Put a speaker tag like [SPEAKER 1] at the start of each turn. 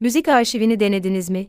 [SPEAKER 1] Müzik arşivini denediniz mi?